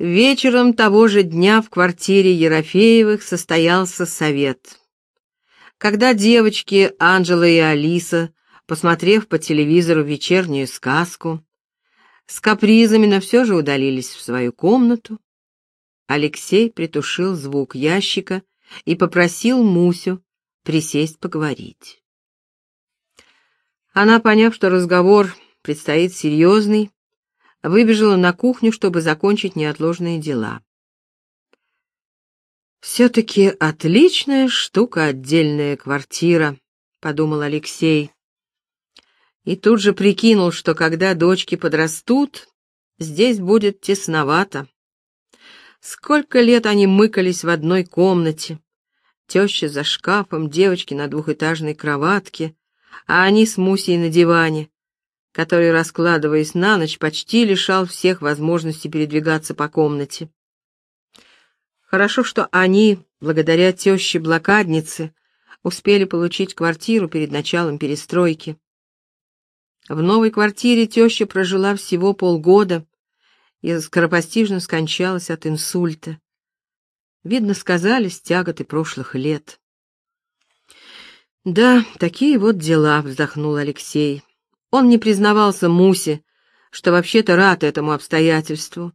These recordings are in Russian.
Вечером того же дня в квартире Ерофеевых состоялся совет. Когда девочки Анжела и Алиса, посмотрев по телевизору вечернюю сказку, с капризами, но все же удалились в свою комнату, Алексей притушил звук ящика и попросил Мусю присесть поговорить. Она, поняв, что разговор предстоит серьезный, выбежала на кухню, чтобы закончить неотложные дела. «Все-таки отличная штука отдельная квартира», — подумал Алексей. И тут же прикинул, что когда дочки подрастут, здесь будет тесновато. Сколько лет они мыкались в одной комнате. Теща за шкафом, девочки на двухэтажной кроватке, а они с Мусей на диване который, раскладываясь на ночь, почти лишал всех возможности передвигаться по комнате. Хорошо, что они, благодаря теще-блокаднице, успели получить квартиру перед началом перестройки. В новой квартире теща прожила всего полгода и скоропостижно скончалась от инсульта. Видно, сказались тяготы прошлых лет. «Да, такие вот дела», — вздохнул Алексей. Он не признавался Мусе, что вообще-то рад этому обстоятельству.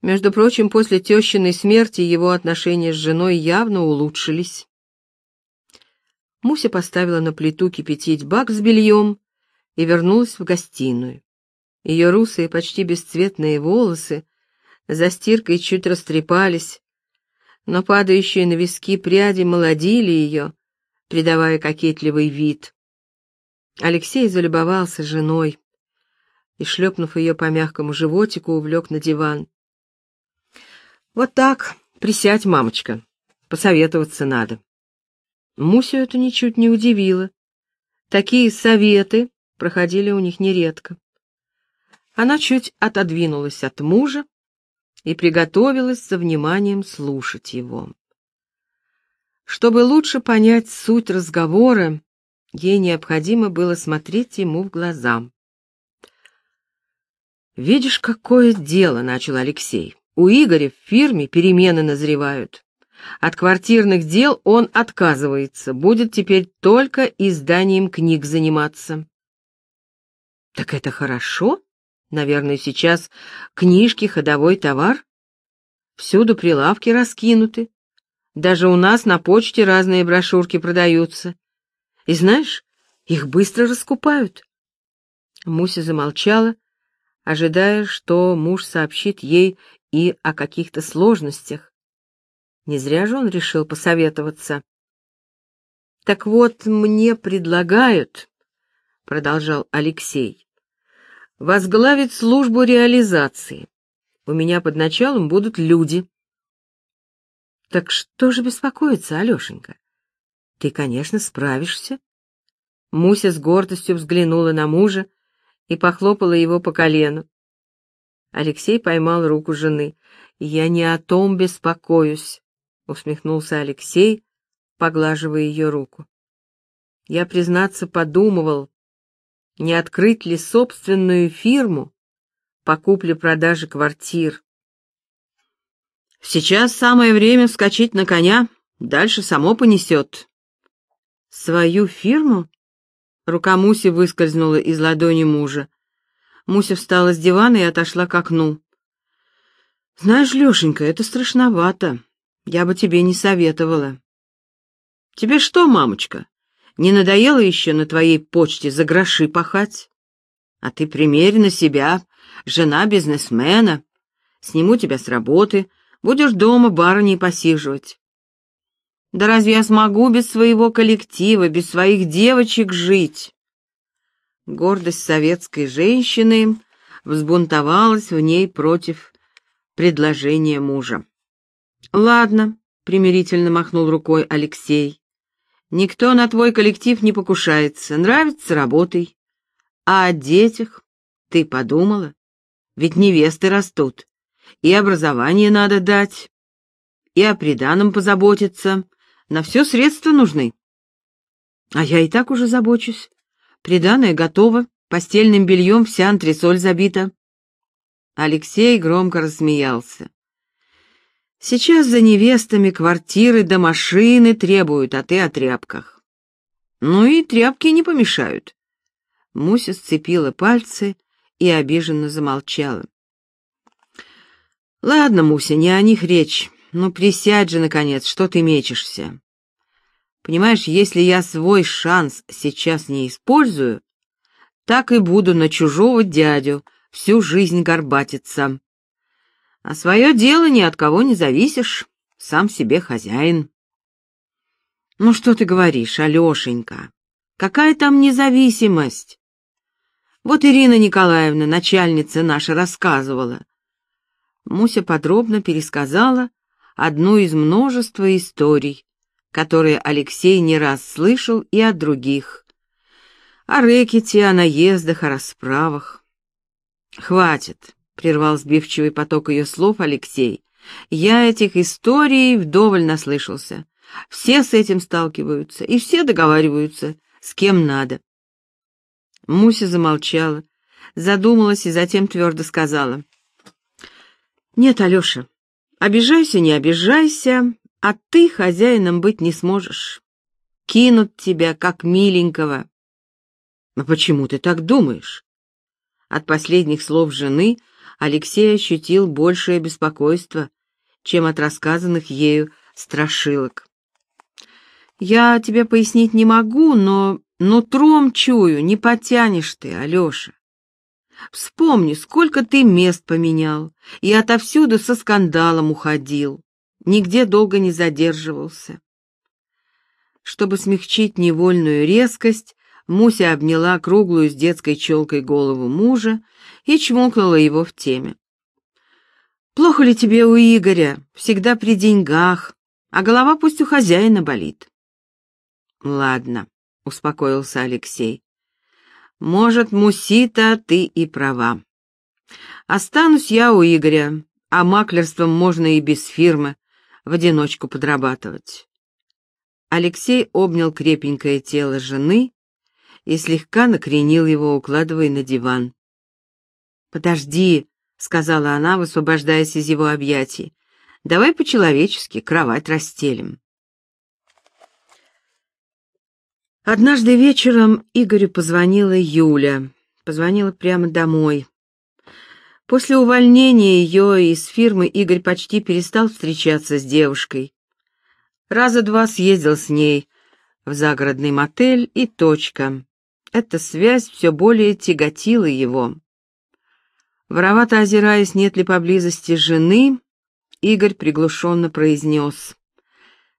Между прочим, после тещиной смерти его отношения с женой явно улучшились. Муся поставила на плиту кипятить бак с бельем и вернулась в гостиную. Ее русые, почти бесцветные волосы за стиркой чуть растрепались, но падающие на виски пряди молодили ее, придавая кокетливый вид. Алексей залюбовался женой и, шлепнув ее по мягкому животику, увлек на диван. «Вот так, присядь, мамочка, посоветоваться надо». Мусю это ничуть не удивило. Такие советы проходили у них нередко. Она чуть отодвинулась от мужа и приготовилась со вниманием слушать его. Чтобы лучше понять суть разговора, Ей необходимо было смотреть ему в глаза. «Видишь, какое дело!» — начал Алексей. «У Игоря в фирме перемены назревают. От квартирных дел он отказывается, будет теперь только изданием книг заниматься». «Так это хорошо? Наверное, сейчас книжки — ходовой товар? Всюду прилавки раскинуты. Даже у нас на почте разные брошюрки продаются. И знаешь, их быстро раскупают. Муся замолчала, ожидая, что муж сообщит ей и о каких-то сложностях. Не зря же он решил посоветоваться. «Так вот, мне предлагают», — продолжал Алексей, — «возглавить службу реализации. У меня под началом будут люди». «Так что же беспокоиться, Алешенька? Ты, конечно, справишься. Муся с гордостью взглянула на мужа и похлопала его по колену. Алексей поймал руку жены. «Я не о том беспокоюсь», — усмехнулся Алексей, поглаживая ее руку. «Я, признаться, подумывал, не открыть ли собственную фирму по купле-продаже квартир. Сейчас самое время вскочить на коня, дальше само понесет. Свою фирму? Рука Муси выскользнула из ладони мужа. Муся встала с дивана и отошла к окну. Знаешь, Лешенька, это страшновато. Я бы тебе не советовала. Тебе что, мамочка, не надоело еще на твоей почте за гроши пахать? А ты примерь на себя, жена бизнесмена. Сниму тебя с работы, будешь дома барыней посиживать. Да разве я смогу без своего коллектива, без своих девочек жить? Гордость советской женщины взбунтовалась в ней против предложения мужа. «Ладно», — примирительно махнул рукой Алексей. «Никто на твой коллектив не покушается. Нравится — работай. А о детях ты подумала? Ведь невесты растут. И образование надо дать, и о приданом позаботиться. На все средства нужны. А я и так уже забочусь. Приданое готово, постельным бельем вся антресоль забита. Алексей громко рассмеялся. Сейчас за невестами квартиры да машины требуют, а ты о тряпках. Ну и тряпки не помешают. Муся сцепила пальцы и обиженно замолчала. Ладно, Муся, не о них речь. Ну присядь же, наконец, что ты мечешься? Понимаешь, если я свой шанс сейчас не использую, так и буду на чужого дядю всю жизнь горбатиться. А свое дело ни от кого не зависишь, сам себе хозяин. Ну что ты говоришь, Алешенька? Какая там независимость? Вот Ирина Николаевна, начальница наша, рассказывала. Муся подробно пересказала одну из множества историй, которые Алексей не раз слышал и от других. О рэкете, о наездах, о расправах. «Хватит», — прервал сбивчивый поток ее слов Алексей. «Я этих историй вдоволь наслышался. Все с этим сталкиваются, и все договариваются, с кем надо. Муся замолчала, задумалась и затем твердо сказала. «Нет, Алеша, обижайся, не обижайся, а ты хозяином быть не сможешь. Кинут тебя, как миленького». «Но почему ты так думаешь?» От последних слов жены Алексей ощутил большее беспокойство, чем от рассказанных ею страшилок. «Я тебе пояснить не могу, но Нутром чую, не потянешь ты, Алеша. Вспомни, сколько ты мест поменял, и отовсюду со скандалом уходил, нигде долго не задерживался. Чтобы смягчить невольную резкость, Муся обняла круглую с детской челкой голову мужа и чмокнула его в теме. «Плохо ли тебе у Игоря? Всегда при деньгах, а голова пусть у хозяина болит». «Ладно», успокоился Алексей. Может, Мусита, ты и права. Останусь я у Игоря, а маклерством можно и без фирмы, в одиночку подрабатывать. Алексей обнял крепенькое тело жены и слегка накренил его, укладывая на диван. «Подожди», — сказала она, высвобождаясь из его объятий, — «давай по-человечески кровать расстелим». Однажды вечером Игорю позвонила Юля. Позвонила прямо домой. После увольнения ее из фирмы Игорь почти перестал встречаться с девушкой. Раза два съездил с ней в загородный мотель и точка. Эта связь все более тяготила его. Воровато озираясь, нет ли поблизости жены, Игорь приглушенно произнес.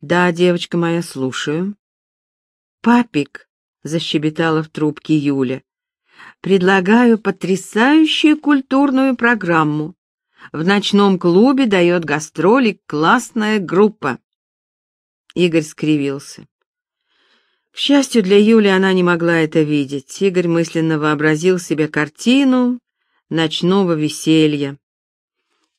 «Да, девочка моя, слушаю». «Папик», — защебетала в трубке Юля, — «предлагаю потрясающую культурную программу. В ночном клубе дает гастроли классная группа». Игорь скривился. К счастью для Юли, она не могла это видеть. Игорь мысленно вообразил себе картину ночного веселья.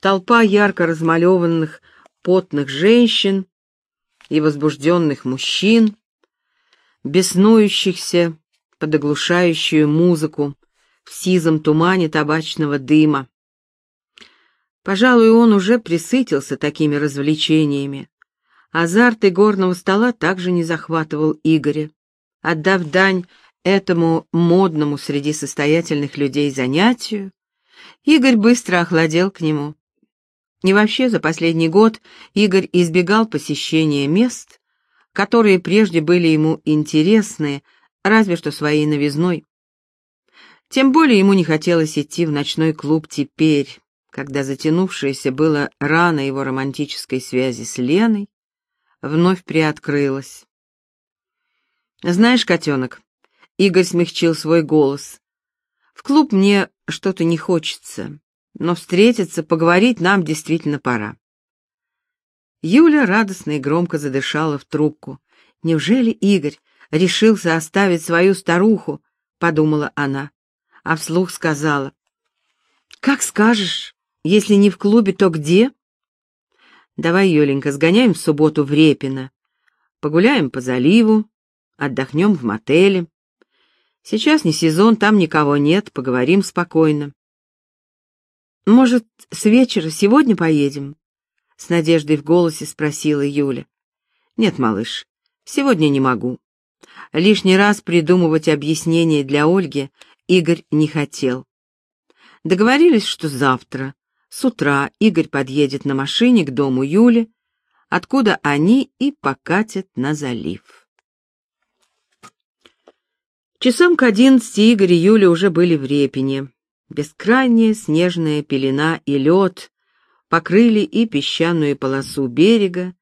Толпа ярко размалеванных потных женщин и возбужденных мужчин, беснующихся под оглушающую музыку в сизом тумане табачного дыма. Пожалуй, он уже присытился такими развлечениями. Азарт игорного стола также не захватывал Игоря. Отдав дань этому модному среди состоятельных людей занятию, Игорь быстро охладел к нему. И вообще за последний год Игорь избегал посещения мест, которые прежде были ему интересны, разве что своей новизной. Тем более ему не хотелось идти в ночной клуб теперь, когда затянувшаяся было рана его романтической связи с Леной вновь приоткрылась. «Знаешь, котенок», — Игорь смягчил свой голос, — «в клуб мне что-то не хочется, но встретиться, поговорить нам действительно пора. Юля радостно и громко задышала в трубку. «Неужели Игорь решился оставить свою старуху?» — подумала она, а вслух сказала. «Как скажешь, если не в клубе, то где?» «Давай, Юленька, сгоняем в субботу в Репино, погуляем по заливу, отдохнем в мотеле. Сейчас не сезон, там никого нет, поговорим спокойно». Может, с вечера сегодня поедем? С надеждой в голосе спросила Юля. Нет, малыш, сегодня не могу. Лишний раз придумывать объяснение для Ольги Игорь не хотел. Договорились, что завтра, с утра, Игорь подъедет на машине к дому Юли, откуда они и покатят на залив. Часам к одиннадцати Игорь и Юля уже были в Репине. Бескрайняя снежная пелена и лед покрыли и песчаную полосу берега,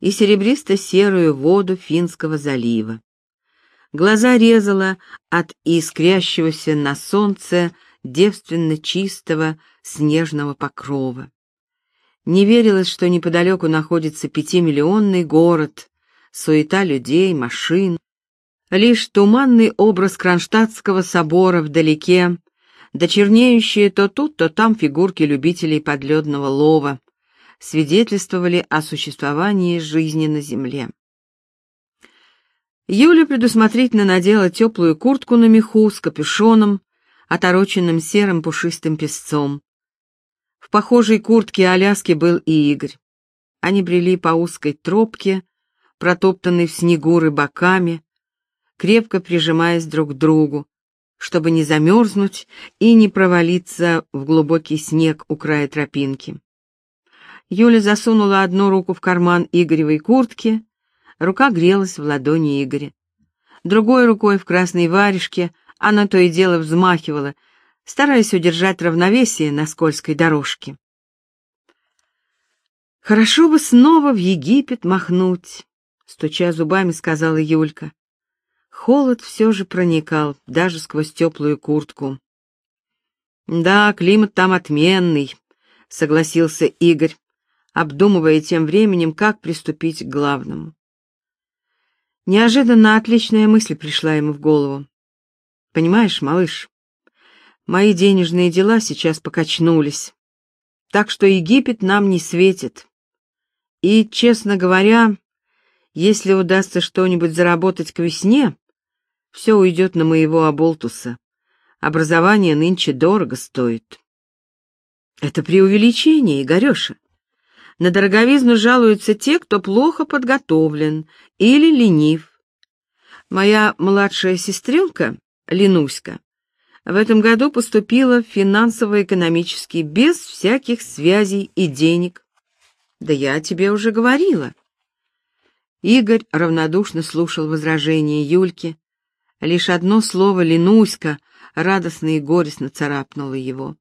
и серебристо-серую воду Финского залива. Глаза резала от искрящегося на солнце девственно чистого снежного покрова. Не верилось, что неподалеку находится пятимиллионный город, суета людей, машин. Лишь туманный образ Кронштадтского собора вдалеке, дочернеющие то тут, то там фигурки любителей подледного лова, свидетельствовали о существовании жизни на земле. Юля предусмотрительно надела теплую куртку на меху с капюшоном, отороченным серым пушистым песцом. В похожей куртке Аляски был и Игорь. Они брели по узкой тропке, протоптанной в снегу рыбаками, крепко прижимаясь друг к другу, чтобы не замерзнуть и не провалиться в глубокий снег у края тропинки. Юля засунула одну руку в карман Игоревой куртки, рука грелась в ладони Игоря. Другой рукой в красной варежке она то и дело взмахивала, стараясь удержать равновесие на скользкой дорожке. «Хорошо бы снова в Египет махнуть», — стуча зубами, сказала Юлька. Холод все же проникал, даже сквозь теплую куртку. «Да, климат там отменный», — согласился Игорь, обдумывая тем временем, как приступить к главному. Неожиданно отличная мысль пришла ему в голову. «Понимаешь, малыш, мои денежные дела сейчас покачнулись, так что Египет нам не светит. И, честно говоря, если удастся что-нибудь заработать к весне, все уйдет на моего оболтуса. Образование нынче дорого стоит. Это преувеличение, Игореша. На дороговизну жалуются те, кто плохо подготовлен или ленив. Моя младшая сестренка, Ленуська, в этом году поступила в финансово-экономический без всяких связей и денег. Да я тебе уже говорила. Игорь равнодушно слушал возражения Юльки, Лишь одно слово «Ленуська» радостно и горестно царапнуло его.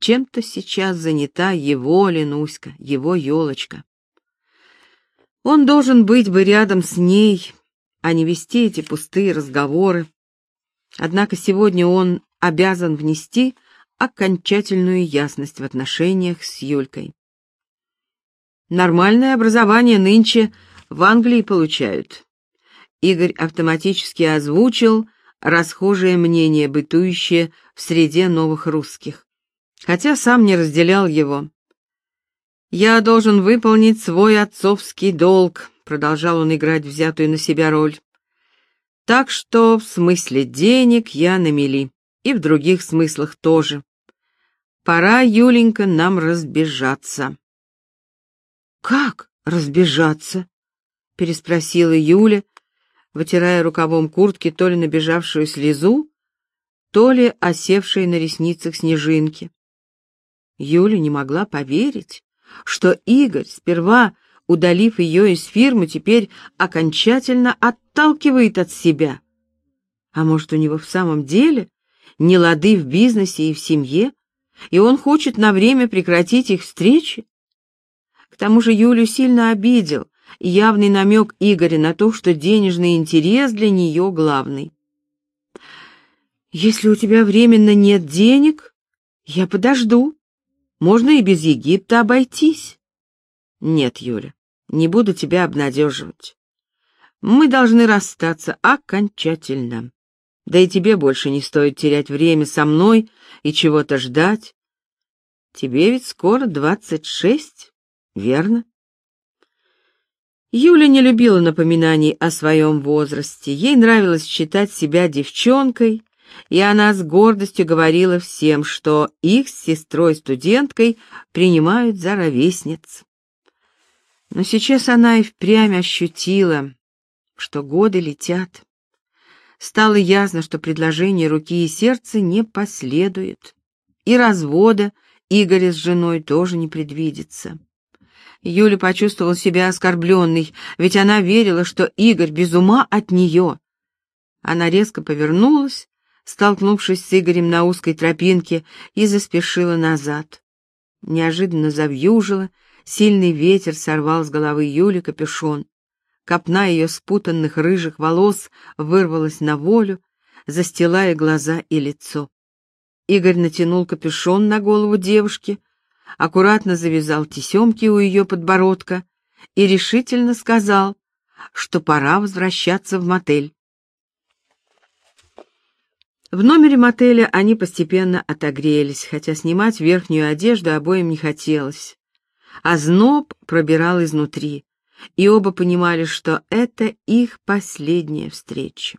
Чем-то сейчас занята его Ленуська, его елочка. Он должен быть бы рядом с ней, а не вести эти пустые разговоры. Однако сегодня он обязан внести окончательную ясность в отношениях с Юлькой. Нормальное образование нынче в Англии получают, Игорь автоматически озвучил расхожее мнение, бытующее в среде новых русских, хотя сам не разделял его. «Я должен выполнить свой отцовский долг», — продолжал он играть взятую на себя роль. «Так что в смысле денег я на мели, и в других смыслах тоже. Пора, Юленька, нам разбежаться». «Как разбежаться?» — переспросила Юля, вытирая рукавом куртки то ли набежавшую слезу, то ли осевшие на ресницах снежинки. Юля не могла поверить, что Игорь, сперва удалив ее из фирмы, теперь окончательно отталкивает от себя. А может, у него в самом деле не лады в бизнесе и в семье, и он хочет на время прекратить их встречи? К тому же Юлю сильно обидел явный намек Игоря на то, что денежный интерес для нее главный. «Если у тебя временно нет денег, я подожду. Можно и без Египта обойтись». «Нет, Юля, не буду тебя обнадеживать. Мы должны расстаться окончательно. Да и тебе больше не стоит терять время со мной и чего-то ждать. Тебе ведь скоро двадцать шесть, верно?» Юля не любила напоминаний о своем возрасте. Ей нравилось считать себя девчонкой и она с гордостью говорила всем, что их с сестрой-студенткой принимают за ровесниц. Но сейчас она и впрямь ощутила, что годы летят. Стало ясно, что предложение руки и сердца не последует, и развода Игоря с женой тоже не предвидится. Юля почувствовала себя оскорбленной, ведь она верила, что Игорь без ума от нее. Она резко повернулась, столкнувшись с Игорем на узкой тропинке, и заспешила назад. Неожиданно завьюжило, сильный ветер сорвал с головы Юли капюшон. Копна ее спутанных рыжих волос вырвалась на волю, застилая глаза и лицо. Игорь натянул капюшон на голову девушки, аккуратно завязал тесемки у ее подбородка и решительно сказал, что пора возвращаться в мотель. В номере мотеля они постепенно отогрелись, хотя снимать верхнюю одежду обоим не хотелось. А зноб пробирал изнутри, и оба понимали, что это их последняя встреча.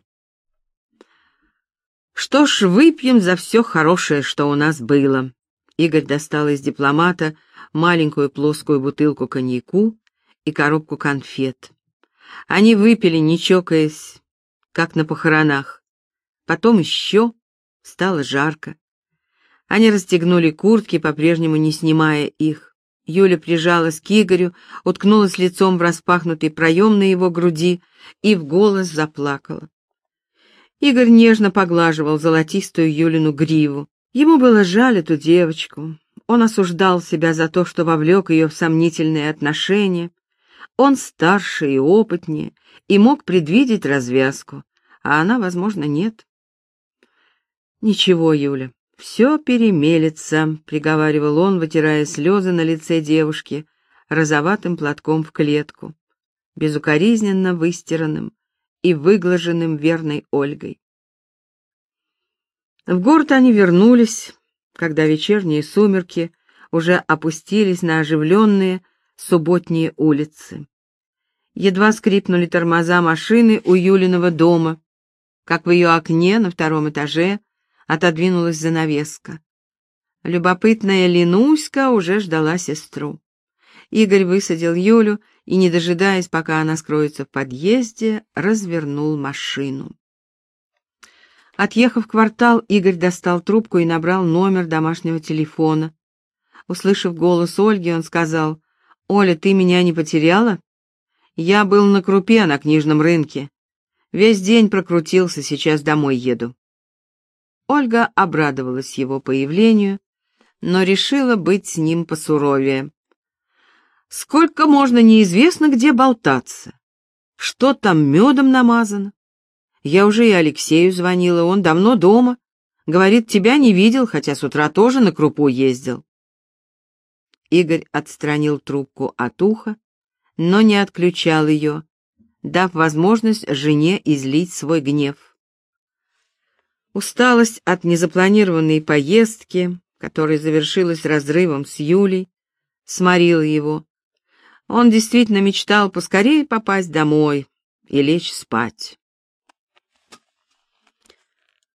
Что ж, выпьем за все хорошее, что у нас было. Игорь достал из дипломата маленькую плоскую бутылку коньяку и коробку конфет. Они выпили, не чокаясь, как на похоронах. Потом еще стало жарко. Они расстегнули куртки, по-прежнему не снимая их. Юля прижалась к Игорю, уткнулась лицом в распахнутый проем на его груди и в голос заплакала. Игорь нежно поглаживал золотистую Юлину гриву. Ему было жаль эту девочку. Он осуждал себя за то, что вовлек ее в сомнительные отношения. Он старше и опытнее и мог предвидеть развязку, а она, возможно, нет. «Ничего, Юля, все перемелется», — приговаривал он, вытирая слезы на лице девушки розоватым платком в клетку, безукоризненно выстиранным и выглаженным верной Ольгой. В город они вернулись, когда вечерние сумерки уже опустились на оживленные субботние улицы. Едва скрипнули тормоза машины у Юлиного дома, как в ее окне на втором этаже отодвинулась занавеска. Любопытная Ленуська уже ждала сестру. Игорь высадил Юлю и, не дожидаясь, пока она скроется в подъезде, развернул машину. Отъехав квартал, Игорь достал трубку и набрал номер домашнего телефона. Услышав голос Ольги, он сказал, «Оля, ты меня не потеряла? Я был на крупе на книжном рынке. Весь день прокрутился, сейчас домой еду». Ольга обрадовалась его появлению, но решила быть с ним посуровее. «Сколько можно неизвестно где болтаться? Что там медом намазано? Я уже и Алексею звонила, он давно дома. Говорит, тебя не видел, хотя с утра тоже на крупу ездил. Игорь отстранил трубку от уха, но не отключал ее, дав возможность жене излить свой гнев. Усталость от незапланированной поездки, которая завершилась разрывом с Юлей, сморила его. Он действительно мечтал поскорее попасть домой и лечь спать.